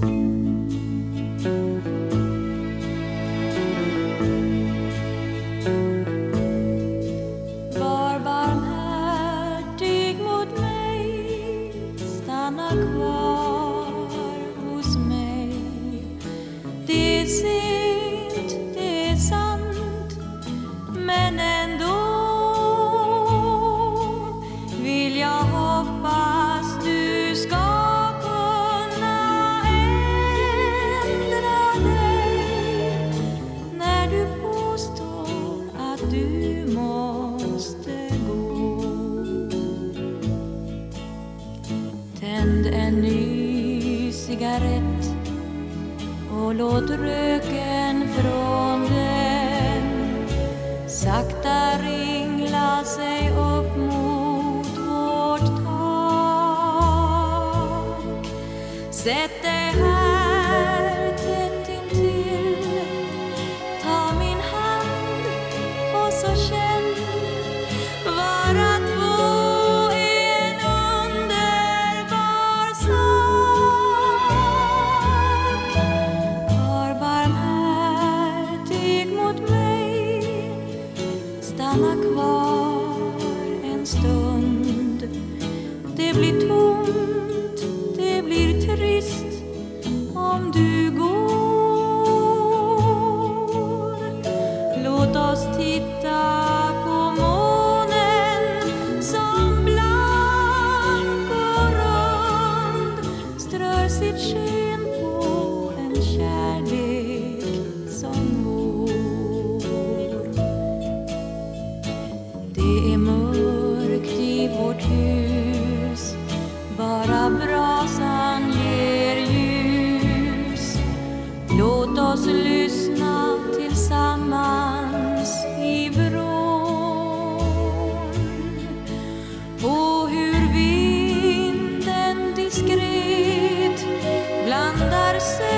Var barmhärtig mot mig, stanna kvar och låt röken från den sakta ringla sig upp mot vårt tak. Sätt Stanna kvar en stund. Det blir tomt, det blir trist om du går. Låt oss titta på månen som blank och rund strör sitt sken. Bara brasan ger ljus. Låt oss lyssna tillsammans i vrån På hur vinden diskret blandar sig